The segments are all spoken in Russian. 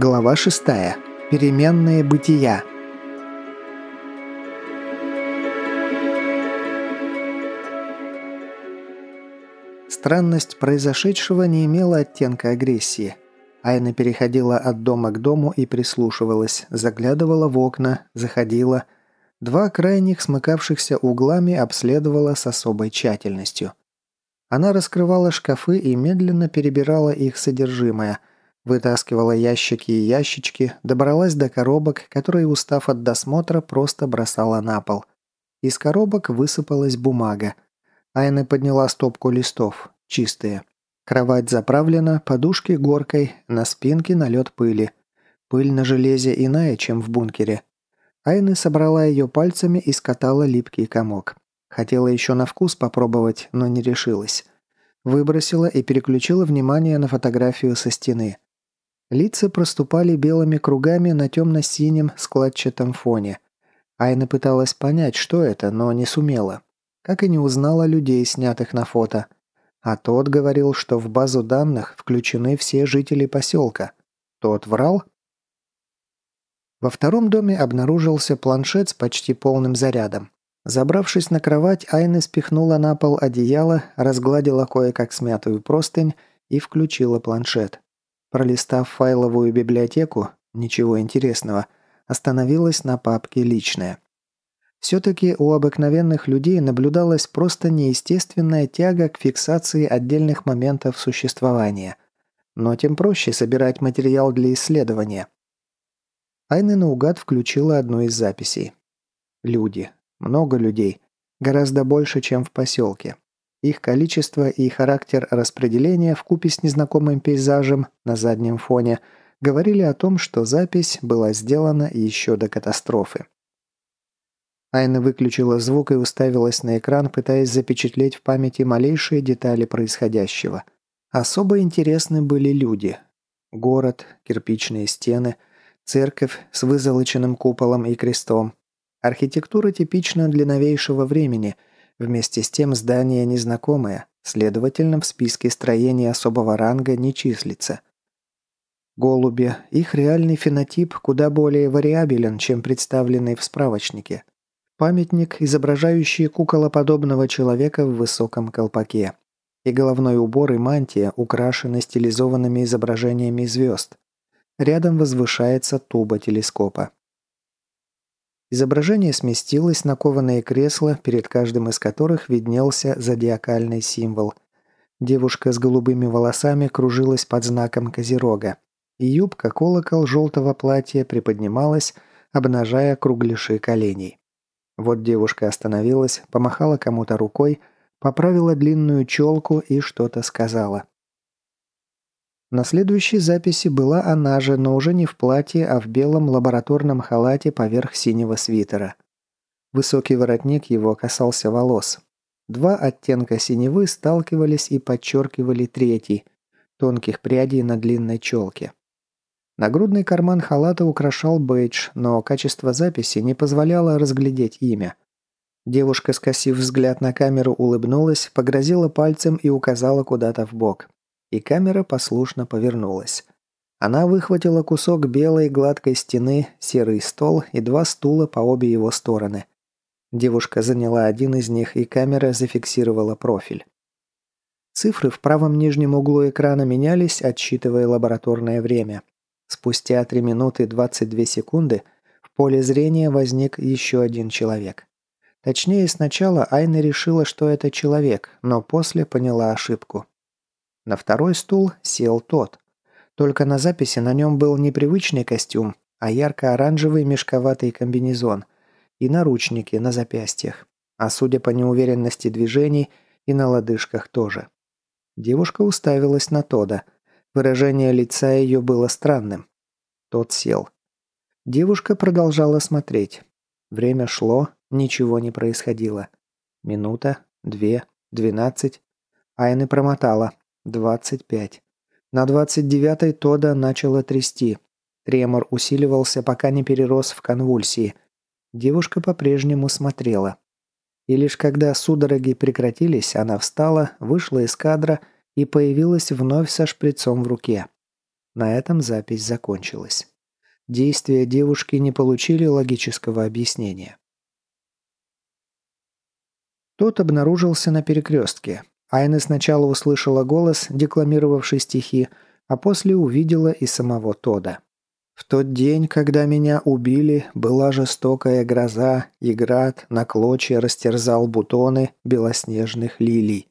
Глава 6. Переменные бытия. Странность произошедшего не имела оттенка агрессии. Айна переходила от дома к дому и прислушивалась, заглядывала в окна, заходила. Два крайних смыкавшихся углами обследовала с особой тщательностью. Она раскрывала шкафы и медленно перебирала их содержимое – Вытаскивала ящики и ящички, добралась до коробок, которые, устав от досмотра, просто бросала на пол. Из коробок высыпалась бумага. Айна подняла стопку листов. Чистые. Кровать заправлена, подушки горкой, на спинке налет пыли. Пыль на железе иная, чем в бункере. Айна собрала ее пальцами и скатала липкий комок. Хотела еще на вкус попробовать, но не решилась. Выбросила и переключила внимание на фотографию со стены. Лица проступали белыми кругами на темно-синем складчатом фоне. Айна пыталась понять, что это, но не сумела. Как и не узнала людей, снятых на фото. А тот говорил, что в базу данных включены все жители поселка. Тот врал? Во втором доме обнаружился планшет с почти полным зарядом. Забравшись на кровать, Айна спихнула на пол одеяло, разгладила кое-как смятую простынь и включила планшет. Пролистав файловую библиотеку, ничего интересного, остановилась на папке «Личное». Все-таки у обыкновенных людей наблюдалась просто неестественная тяга к фиксации отдельных моментов существования. Но тем проще собирать материал для исследования. Айна наугад включила одну из записей. Люди. Много людей. Гораздо больше, чем в поселке. Их количество и характер распределения в купе с незнакомым пейзажем на заднем фоне говорили о том, что запись была сделана еще до катастрофы. Айна выключила звук и уставилась на экран, пытаясь запечатлеть в памяти малейшие детали происходящего. Особо интересны были люди. Город, кирпичные стены, церковь с вызолоченным куполом и крестом. Архитектура типична для новейшего времени – Вместе с тем здание незнакомое, следовательно, в списке строений особого ранга не числится. Голуби, их реальный фенотип куда более вариабелен, чем представленный в справочнике. Памятник, изображающий куколоподобного человека в высоком колпаке. И головной убор и мантия украшены стилизованными изображениями звезд. Рядом возвышается туба телескопа. Изображение сместилось на кованые кресла, перед каждым из которых виднелся зодиакальный символ. Девушка с голубыми волосами кружилась под знаком Козерога. И юбка-колокол желтого платья приподнималась, обнажая кругляши коленей. Вот девушка остановилась, помахала кому-то рукой, поправила длинную челку и что-то сказала. На следующей записи была она же, но уже не в платье, а в белом лабораторном халате поверх синего свитера. Высокий воротник его касался волос. Два оттенка синевы сталкивались и подчеркивали третий – тонких прядей на длинной челке. Нагрудный карман халата украшал бейдж, но качество записи не позволяло разглядеть имя. Девушка, скосив взгляд на камеру, улыбнулась, погрозила пальцем и указала куда-то в бок и камера послушно повернулась. Она выхватила кусок белой гладкой стены, серый стол и два стула по обе его стороны. Девушка заняла один из них, и камера зафиксировала профиль. Цифры в правом нижнем углу экрана менялись, отсчитывая лабораторное время. Спустя 3 минуты 22 секунды в поле зрения возник еще один человек. Точнее, сначала Айна решила, что это человек, но после поняла ошибку. На второй стул сел тот. Только на записи на нем был не привычный костюм, а ярко-оранжевый мешковатый комбинезон и наручники на запястьях, а судя по неуверенности движений, и на лодыжках тоже. Девушка уставилась на Тода. Выражение лица ее было странным. Тот сел. Девушка продолжала смотреть. Время шло, ничего не происходило. Минута, две, двенадцать. Айны промотала. Двадцать пять. На двадцать девятой Тода начало трясти. Тремор усиливался, пока не перерос в конвульсии. Девушка по-прежнему смотрела. И лишь когда судороги прекратились, она встала, вышла из кадра и появилась вновь со шприцом в руке. На этом запись закончилась. Действия девушки не получили логического объяснения. Тот обнаружился на перекрестке. Айна сначала услышала голос, декламировавший стихи, а после увидела и самого Тода. В тот день, когда меня убили, была жестокая гроза, и град на клочья растерзал бутоны белоснежных лилий.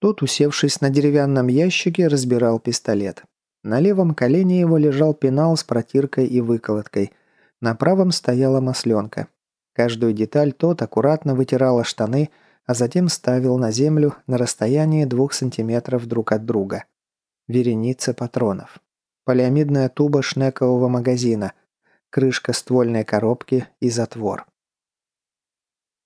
Тот, усевшись на деревянном ящике, разбирал пистолет. На левом колене его лежал пенал с протиркой и выколоткой. На правом стояла масленка. Каждую деталь тот аккуратно вытирал штаны, а затем ставил на землю на расстоянии двух сантиметров друг от друга. Вереница патронов полиамидная туба шнекового магазина, крышка ствольной коробки и затвор.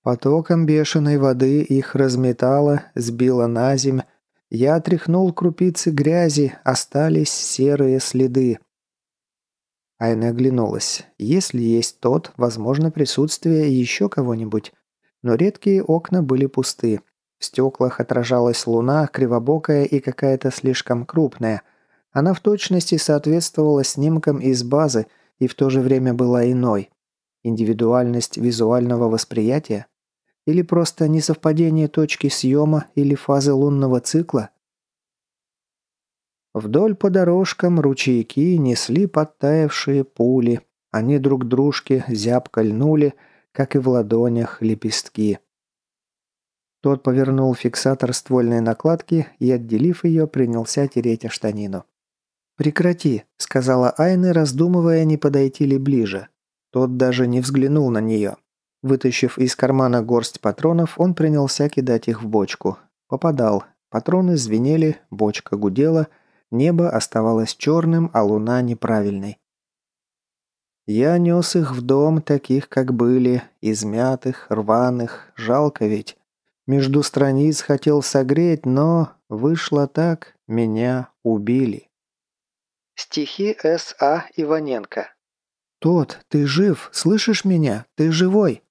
Потоком бешеной воды их разметало, сбило на земь. Я отряхнул крупицы грязи, остались серые следы. Айна оглянулась. Если есть тот, возможно присутствие еще кого-нибудь. Но редкие окна были пусты. В стеклах отражалась луна, кривобокая и какая-то слишком крупная – она в точности соответствовала снимкам из базы и в то же время была иной. Индивидуальность визуального восприятия? Или просто несовпадение точки съема или фазы лунного цикла? Вдоль по дорожкам ручейки несли подтаявшие пули. Они друг дружке зябко льнули, как и в ладонях лепестки. Тот повернул фиксатор ствольной накладки и, отделив ее, принялся тереть о штанину. «Прекрати», — сказала Айны, раздумывая, не подойти ли ближе. Тот даже не взглянул на нее. Вытащив из кармана горсть патронов, он принялся кидать их в бочку. Попадал. Патроны звенели, бочка гудела, небо оставалось черным, а луна неправильной. Я нес их в дом, таких, как были, измятых, рваных, жалко ведь. Между страниц хотел согреть, но вышло так, меня убили. Стихи С.А. Иваненко. «Тот, ты жив? Слышишь меня? Ты живой?»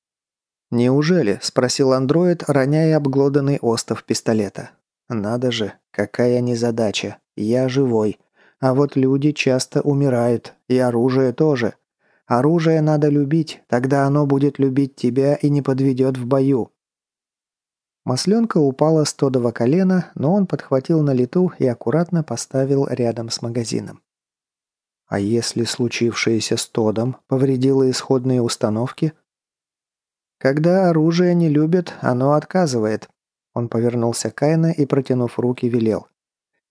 «Неужели?» – спросил андроид, роняя обглоданный остов пистолета. «Надо же, какая незадача. Я живой. А вот люди часто умирают, и оружие тоже. Оружие надо любить, тогда оно будет любить тебя и не подведет в бою». Масленка упала с Тодова колена, но он подхватил на лету и аккуратно поставил рядом с магазином. А если случившееся с Тодом повредило исходные установки? Когда оружие не любят, оно отказывает. Он повернулся к Кайна и, протянув руки, велел.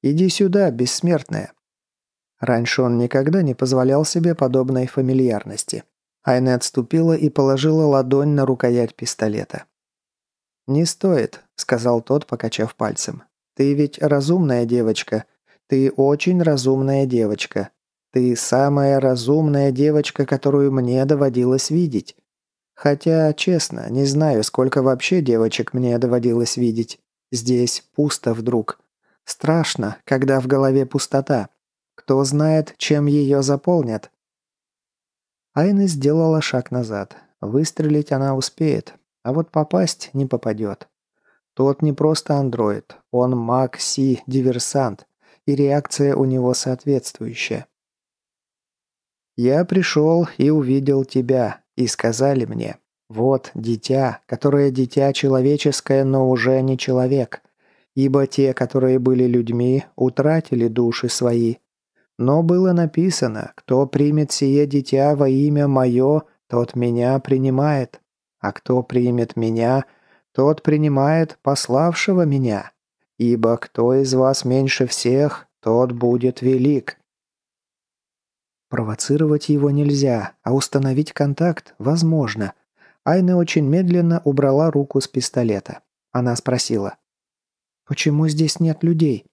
«Иди сюда, бессмертная». Раньше он никогда не позволял себе подобной фамильярности. Айна отступила и положила ладонь на рукоять пистолета. «Не стоит», — сказал тот, покачав пальцем. «Ты ведь разумная девочка. Ты очень разумная девочка. Ты самая разумная девочка, которую мне доводилось видеть. Хотя, честно, не знаю, сколько вообще девочек мне доводилось видеть. Здесь пусто вдруг. Страшно, когда в голове пустота. Кто знает, чем ее заполнят. Айна сделала шаг назад. Выстрелить она успеет, а вот попасть не попадет. Тот не просто андроид, он маг-си-диверсант, и реакция у него соответствующая. Я пришел и увидел тебя, и сказали мне, вот дитя, которое дитя человеческое, но уже не человек, ибо те, которые были людьми, утратили души свои. Но было написано, кто примет сие дитя во имя мое, тот меня принимает, а кто примет меня, тот принимает пославшего меня. Ибо кто из вас меньше всех, тот будет велик. Провоцировать его нельзя, а установить контакт возможно. Айна очень медленно убрала руку с пистолета. Она спросила. «Почему здесь нет людей?»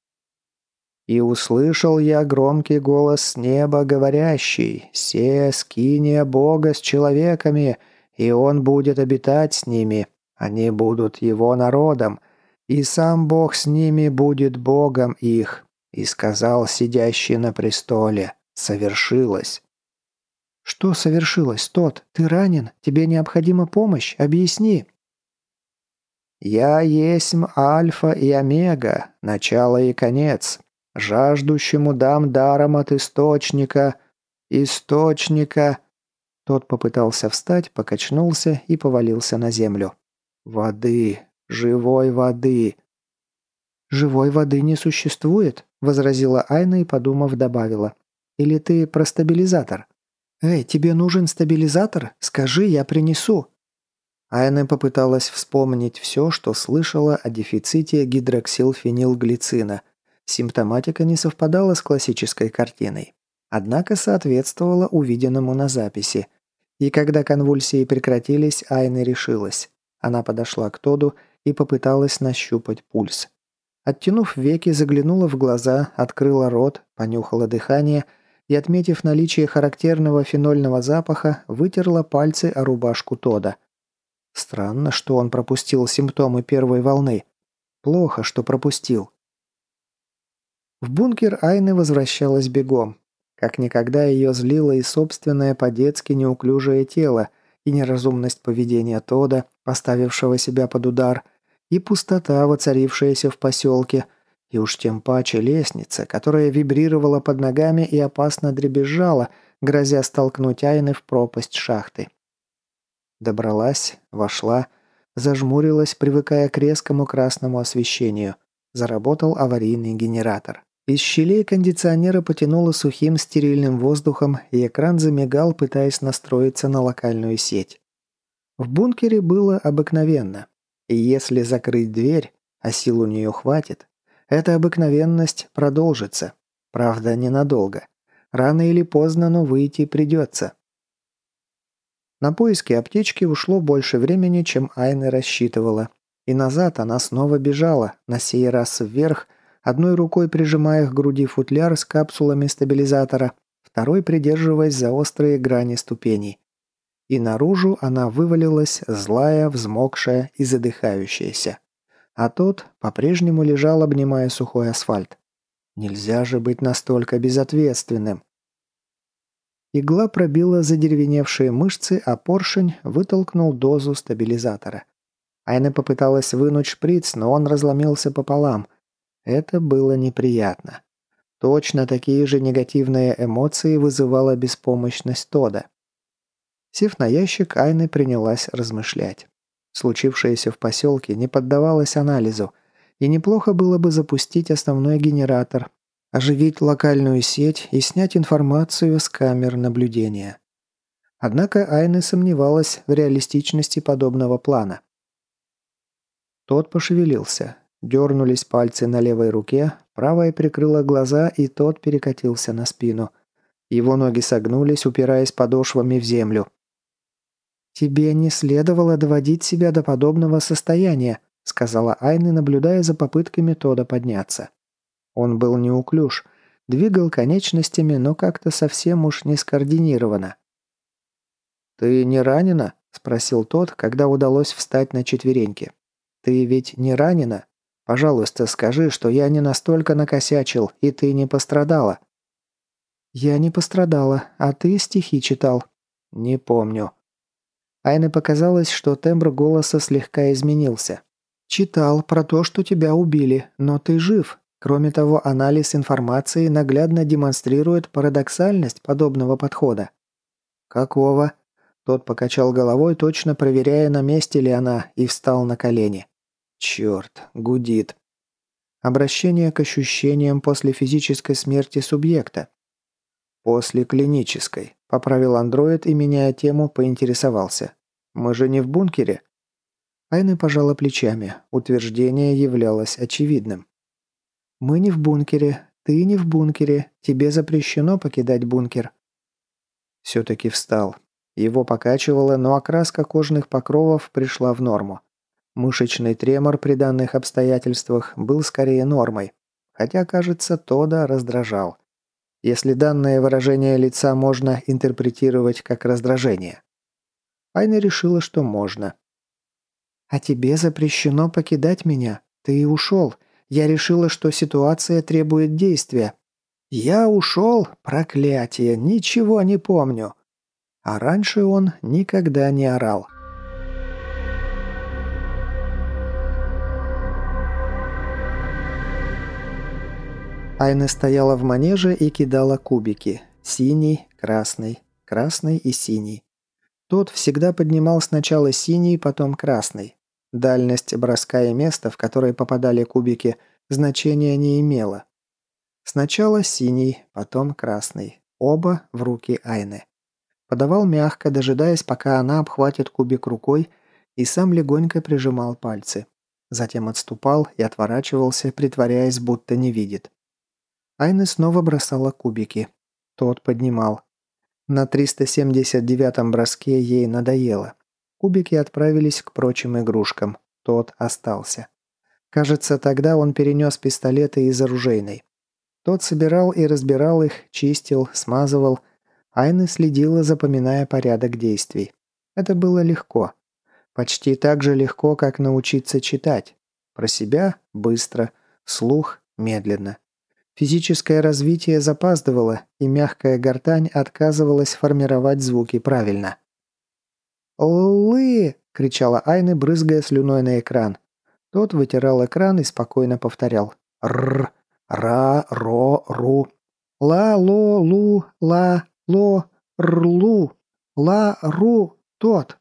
И услышал я громкий голос неба, говорящий «Се скиния Бога с человеками, и он будет обитать с ними, они будут его народом, и сам Бог с ними будет Богом их». И сказал сидящий на престоле Совершилось. Что совершилось, тот? Ты ранен? Тебе необходима помощь? Объясни. Я есть Альфа и Омега, начало и конец. «Жаждущему дам даром от источника! Источника!» Тот попытался встать, покачнулся и повалился на землю. «Воды! Живой воды!» «Живой воды не существует», — возразила Айна и, подумав, добавила. «Или ты про стабилизатор?» «Эй, тебе нужен стабилизатор? Скажи, я принесу». Айна попыталась вспомнить все, что слышала о дефиците гидроксилфенилглицина. Симптоматика не совпадала с классической картиной. Однако соответствовала увиденному на записи. И когда конвульсии прекратились, Айна решилась. Она подошла к Тоду и попыталась нащупать пульс. Оттянув веки, заглянула в глаза, открыла рот, понюхала дыхание и, отметив наличие характерного фенольного запаха, вытерла пальцы о рубашку Тода. Странно, что он пропустил симптомы первой волны. Плохо, что пропустил. В бункер Айны возвращалась бегом. Как никогда ее злило и собственное по-детски неуклюжее тело, и неразумность поведения Тода, поставившего себя под удар, и пустота, воцарившаяся в поселке, и уж тем паче лестница, которая вибрировала под ногами и опасно дребезжала, грозя столкнуть Айны в пропасть шахты. Добралась, вошла, зажмурилась, привыкая к резкому красному освещению. Заработал аварийный генератор. Из щелей кондиционера потянуло сухим стерильным воздухом, и экран замигал, пытаясь настроиться на локальную сеть. В бункере было обыкновенно. И если закрыть дверь, а сил у нее хватит, эта обыкновенность продолжится. Правда, ненадолго. Рано или поздно, но выйти придется. На поиски аптечки ушло больше времени, чем Айна рассчитывала. И назад она снова бежала, на сей раз вверх, одной рукой прижимая к груди футляр с капсулами стабилизатора, второй придерживаясь за острые грани ступеней. И наружу она вывалилась, злая, взмокшая и задыхающаяся. А тот по-прежнему лежал, обнимая сухой асфальт. Нельзя же быть настолько безответственным. Игла пробила задеревеневшие мышцы, а поршень вытолкнул дозу стабилизатора. Айна попыталась вынуть шприц, но он разломился пополам. Это было неприятно. Точно такие же негативные эмоции вызывала беспомощность Тода. Сев на ящик, Айна принялась размышлять. Случившееся в поселке не поддавалось анализу, и неплохо было бы запустить основной генератор, оживить локальную сеть и снять информацию с камер наблюдения. Однако Айна сомневалась в реалистичности подобного плана. Тот пошевелился. Дернулись пальцы на левой руке, правая прикрыла глаза, и тот перекатился на спину. Его ноги согнулись, упираясь подошвами в землю. «Тебе не следовало доводить себя до подобного состояния», сказала Айна, наблюдая за попытками Тода подняться. Он был неуклюж, двигал конечностями, но как-то совсем уж не скоординированно. «Ты не ранена?» – спросил тот, когда удалось встать на четвереньки. «Ты ведь не ранена? Пожалуйста, скажи, что я не настолько накосячил, и ты не пострадала». «Я не пострадала, а ты стихи читал». «Не помню». Айне показалось, что тембр голоса слегка изменился. «Читал про то, что тебя убили, но ты жив, Кроме того, анализ информации наглядно демонстрирует парадоксальность подобного подхода. «Какого?» Тот покачал головой, точно проверяя, на месте ли она, и встал на колени. «Черт, гудит». Обращение к ощущениям после физической смерти субъекта. «После клинической», — поправил андроид и, меняя тему, поинтересовался. «Мы же не в бункере?» Айна пожала плечами. Утверждение являлось очевидным. «Мы не в бункере. Ты не в бункере. Тебе запрещено покидать бункер». Все-таки встал. Его покачивало, но окраска кожных покровов пришла в норму. Мышечный тремор при данных обстоятельствах был скорее нормой. Хотя, кажется, Тода раздражал. Если данное выражение лица можно интерпретировать как раздражение. Айна решила, что можно. «А тебе запрещено покидать меня. Ты ушел. Я решила, что ситуация требует действия. Я ушел, проклятие, ничего не помню. А раньше он никогда не орал. Айна стояла в манеже и кидала кубики. Синий, красный, красный и синий. Тот всегда поднимал сначала синий, потом красный. Дальность броска и место, в которое попадали кубики, значения не имела. Сначала синий, потом красный. Оба в руки Айны. Подавал мягко, дожидаясь, пока она обхватит кубик рукой, и сам легонько прижимал пальцы. Затем отступал и отворачивался, притворяясь, будто не видит. Айна снова бросала кубики. Тот поднимал. На 379-м броске ей надоело. Кубики отправились к прочим игрушкам. Тот остался. Кажется, тогда он перенес пистолеты из оружейной. Тот собирал и разбирал их, чистил, смазывал. Айна следила, запоминая порядок действий. Это было легко. Почти так же легко, как научиться читать. Про себя – быстро, слух – медленно. Физическое развитие запаздывало, и мягкая гортань отказывалась формировать звуки правильно. «Лы!» – кричала Айна, брызгая слюной на экран. Тот вытирал экран и спокойно повторял. «Рррр! Ра, ро, ру. Ла, ло, лу, ла, ло, рлу. Ла, ру, тот.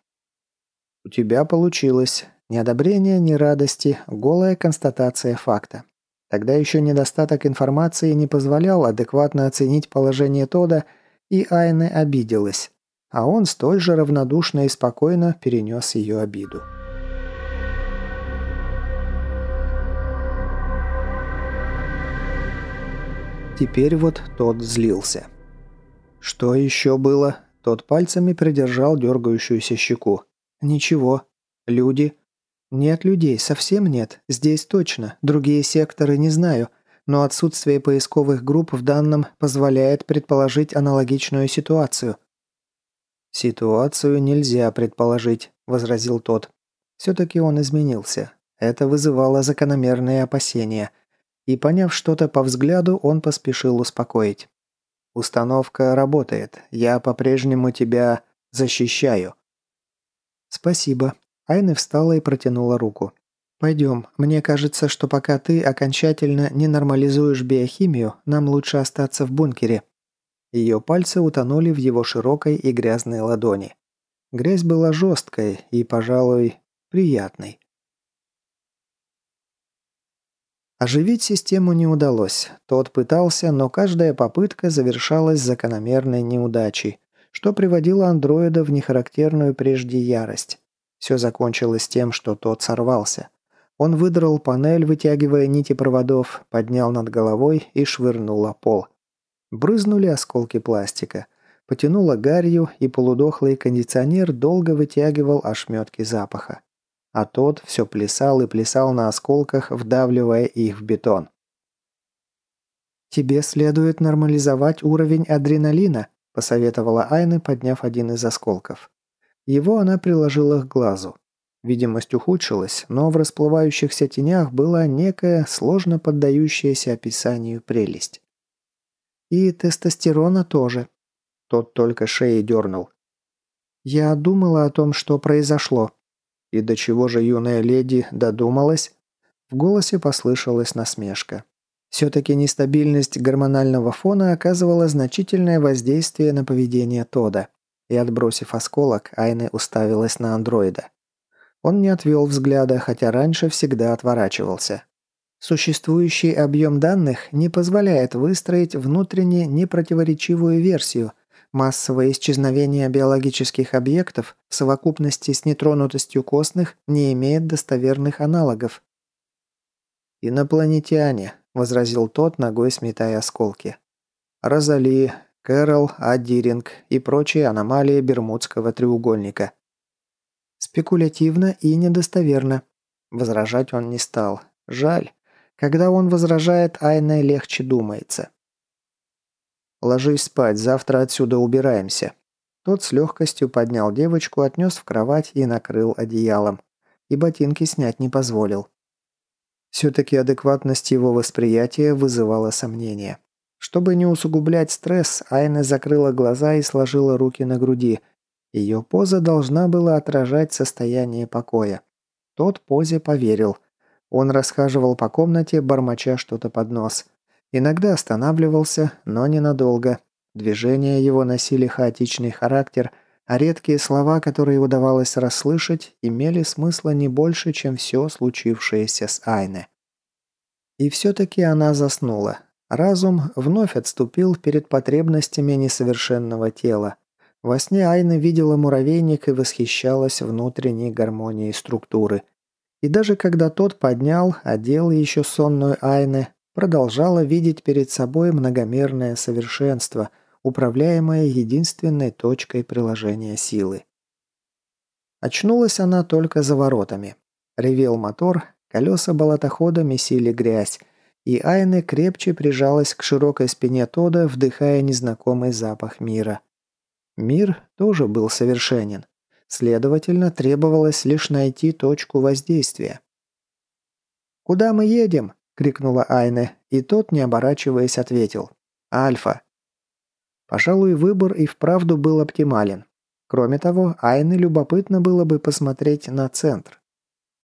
У тебя получилось. Ни одобрения, ни радости, голая констатация факта. Тогда еще недостаток информации не позволял адекватно оценить положение Тода, и Айне обиделась. А он столь же равнодушно и спокойно перенес ее обиду. Теперь вот тот злился. Что еще было? Тот пальцами придержал дергающуюся щеку. Ничего. Люди. Нет людей, совсем нет. Здесь точно. Другие секторы не знаю. Но отсутствие поисковых групп в данном позволяет предположить аналогичную ситуацию. «Ситуацию нельзя предположить», – возразил тот. Все-таки он изменился. Это вызывало закономерные опасения и, поняв что-то по взгляду, он поспешил успокоить. «Установка работает. Я по-прежнему тебя защищаю». «Спасибо». Айна встала и протянула руку. «Пойдем. Мне кажется, что пока ты окончательно не нормализуешь биохимию, нам лучше остаться в бункере». Ее пальцы утонули в его широкой и грязной ладони. Грязь была жесткой и, пожалуй, приятной. Оживить систему не удалось. Тот пытался, но каждая попытка завершалась закономерной неудачей, что приводило андроида в нехарактерную прежде ярость. Все закончилось тем, что тот сорвался. Он выдрал панель, вытягивая нити проводов, поднял над головой и швырнул о пол. Брызнули осколки пластика. Потянуло гарью, и полудохлый кондиционер долго вытягивал ошметки запаха а тот все плясал и плясал на осколках, вдавливая их в бетон. «Тебе следует нормализовать уровень адреналина», – посоветовала Айна, подняв один из осколков. Его она приложила к глазу. Видимость ухудшилась, но в расплывающихся тенях была некая сложно поддающаяся описанию прелесть. «И тестостерона тоже». Тот только шеей дернул. «Я думала о том, что произошло», и до чего же юная леди додумалась? В голосе послышалась насмешка. Все-таки нестабильность гормонального фона оказывала значительное воздействие на поведение Тода. И отбросив осколок, Айне уставилась на андроида. Он не отвел взгляда, хотя раньше всегда отворачивался. Существующий объем данных не позволяет выстроить внутренне непротиворечивую версию, Массовое исчезновение биологических объектов в совокупности с нетронутостью костных не имеет достоверных аналогов. «Инопланетяне», – возразил тот, ногой сметая осколки. «Розали, Кэрол, Аддиринг и прочие аномалии Бермудского треугольника». «Спекулятивно и недостоверно». Возражать он не стал. Жаль. Когда он возражает, Айне легче думается. «Ложись спать, завтра отсюда убираемся». Тот с легкостью поднял девочку, отнес в кровать и накрыл одеялом. И ботинки снять не позволил. Все-таки адекватность его восприятия вызывала сомнения. Чтобы не усугублять стресс, Айна закрыла глаза и сложила руки на груди. Ее поза должна была отражать состояние покоя. Тот позе поверил. Он расхаживал по комнате, бормоча что-то под нос. Иногда останавливался, но ненадолго. Движения его носили хаотичный характер, а редкие слова, которые удавалось расслышать, имели смысла не больше, чем все случившееся с Айне. И все-таки она заснула. Разум вновь отступил перед потребностями несовершенного тела. Во сне Айна видела муравейник и восхищалась внутренней гармонией структуры. И даже когда тот поднял, одел еще сонную Айны, продолжала видеть перед собой многомерное совершенство, управляемое единственной точкой приложения силы. Очнулась она только за воротами. Ревел мотор, колеса болотохода месили грязь, и Айне крепче прижалась к широкой спине Тода, вдыхая незнакомый запах мира. Мир тоже был совершенен. Следовательно, требовалось лишь найти точку воздействия. «Куда мы едем?» крикнула Айне, и тот, не оборачиваясь, ответил. «Альфа». Пожалуй, выбор и вправду был оптимален. Кроме того, Айне любопытно было бы посмотреть на центр.